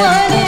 What?